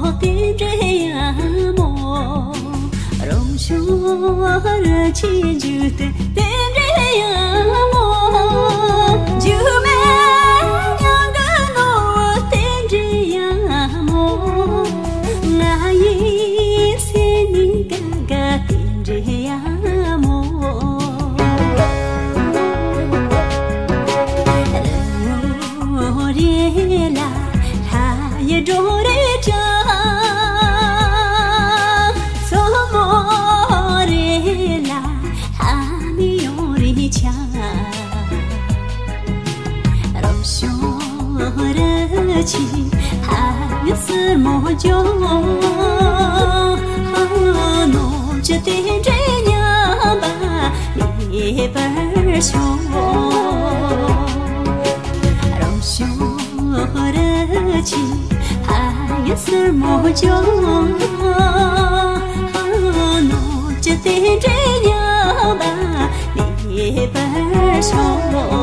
ཀའི འད སྭ ངང གུར གསི དང 强，罗嗦得起，还一丝没劲。我只对着娘把泪奔下，罗嗦得起，还一丝没劲。Oh.